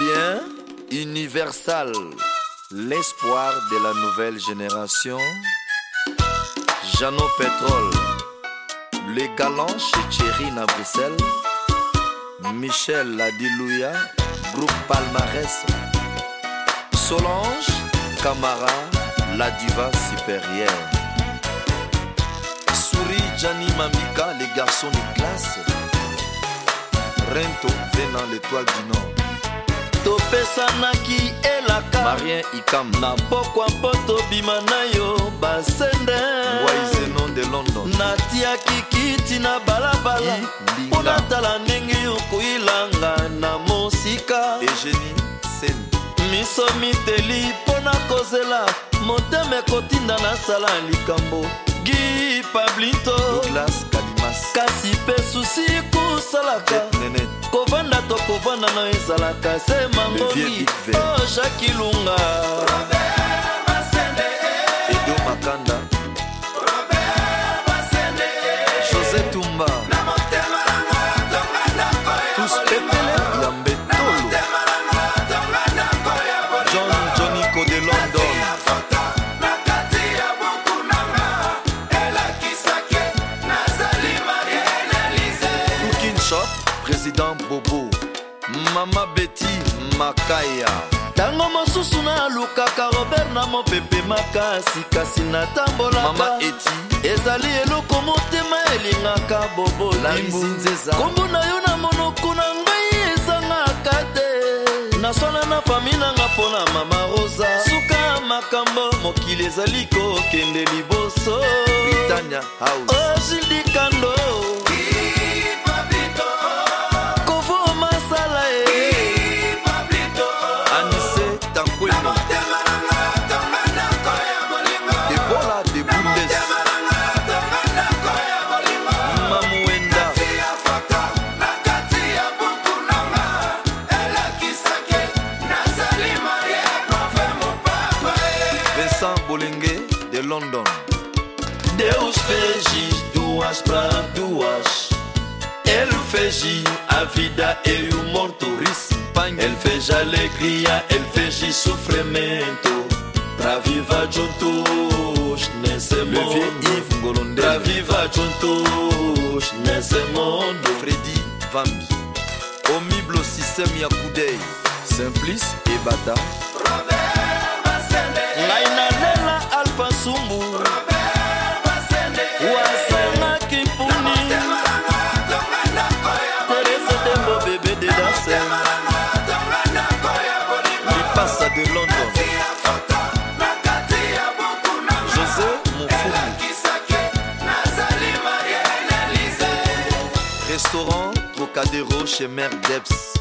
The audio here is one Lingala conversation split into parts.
bien Universal, l'espoir de la nouvelle génération. Jeannot Pétrole, les galants chez Thierry à Bruxelles. Michel Ladilouya, groupe Palmarès. Solange Camara, la diva supérieure. Souris Gianni Mamika, les garçons de classe. Rento venant l'étoile du Nord. topesanaki elaka marien ikam na pokwa mpo tobima na yo basende de london natiaki kiti na balabala mpo natala ndenge okoilanga na mosika egeni seni miso miteli mpo na kozela motema ekotinda nasala likambo gi pablinto Douglas kasi mpe susi kosalaka eh, kovanda to kovanda na ezalaka se mangomi o jaki lunga makaya ntango mosusu nalukaka robert na mopepe makasi kasi natambolaka ezali eloko motema elingaka bobolimbu na yo na monoko na ngai ezangaka te naswana na fami nanga mpo na mama rosa suka makambo mokili ezali kokende liboso britania house ozildikando oh, almas para duas. Ele fez a vida e o morto respanha. Ele fez alegria, ele fez sofrimento. Para viva juntos nesse mundo. Para viva juntos nesse mundo. Freddy Vambi. Omiblo Sissemi Akudei. Simples e Bata. Nainanela Alfa Sumbu. pandero chez mer deps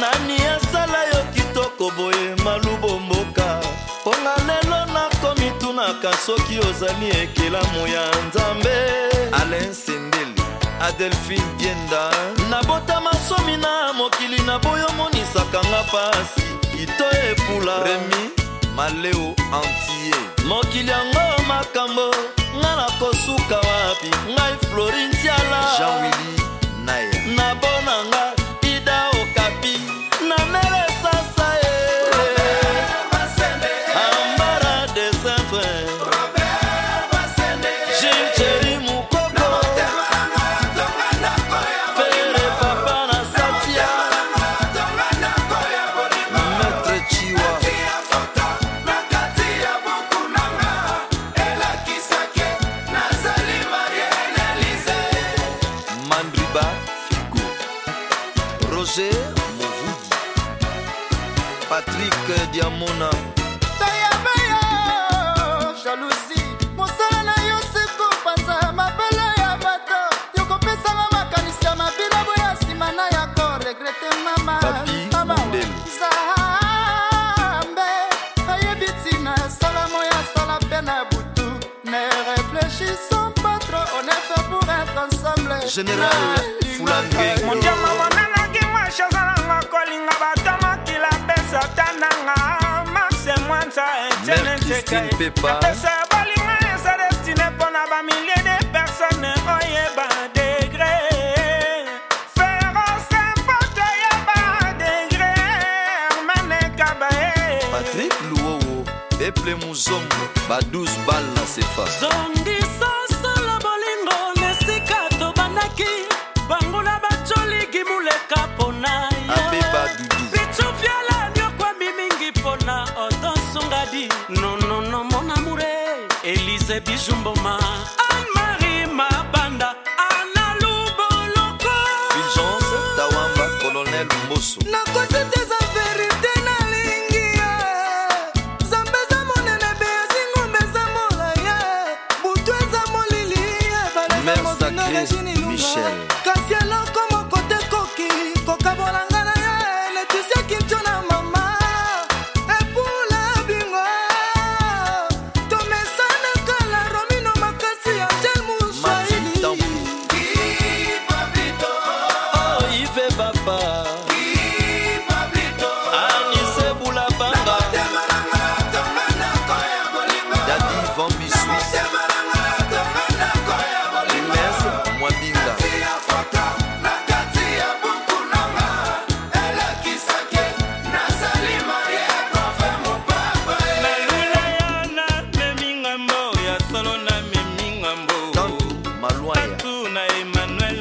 nani asala yo kitoko boye malubo mboka mponga lelo nakomitunaka soki ozali ekelamu ya nzambe alain sendeli adelphine bienda nabotama somi na mokili naboyomonisaka nga pasi kito epula remi maleo antie mokili yango makambo nga nakosuka wapi ngai florintiala jean willi patrik diamona tayabeya jalousi mosala na yo sekopanza mabele ya bato yokopesanga makanisi ya mabila boya nsima na yako regrete mama mama zambe ayebi ntina sala moya sala mpe na butu ne réfléchissons pas trop on est fait pour être ensemble général fulange mondiamama nanangi mwashe azalanga kol epesa bolimo eza destine mpona bamilie de personne oyeba degre ferose mpoto yeba degre hermanekaba patrik luowo eple muzongo ba 12 bal na sefa zongisosolo bolingo nesika tobandaki moise bijumboma anne-marie mabanda ana luboloko fulgence tawamba colonel mboso nakosi te eza verite nalingi ye nzambe eza monene be ezingumbe eza molaya butu eza molili ye baleza mozinga regine lunga kasi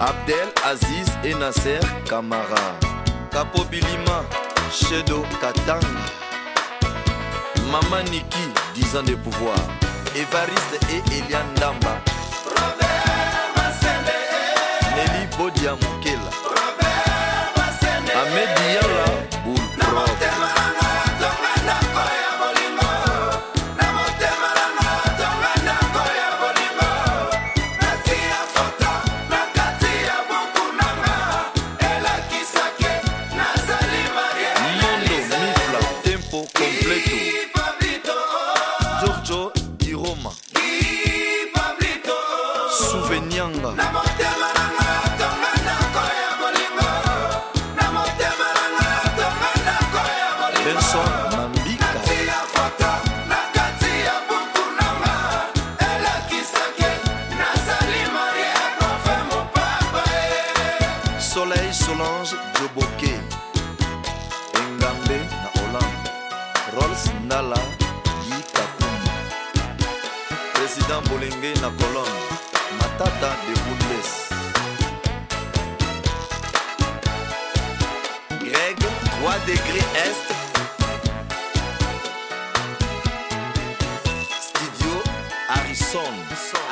Abdel Aziz et Nasser Kamara. Capo Bilima, Shedo Katang. Maman Niki, 10 ans de pouvoir. Évariste et Eliane Damba. Robert Nelly Bodia Mukela. Robert Ahmed Diallo. président bolenge na colonne matata de bundes greg 3 degré est studio harrison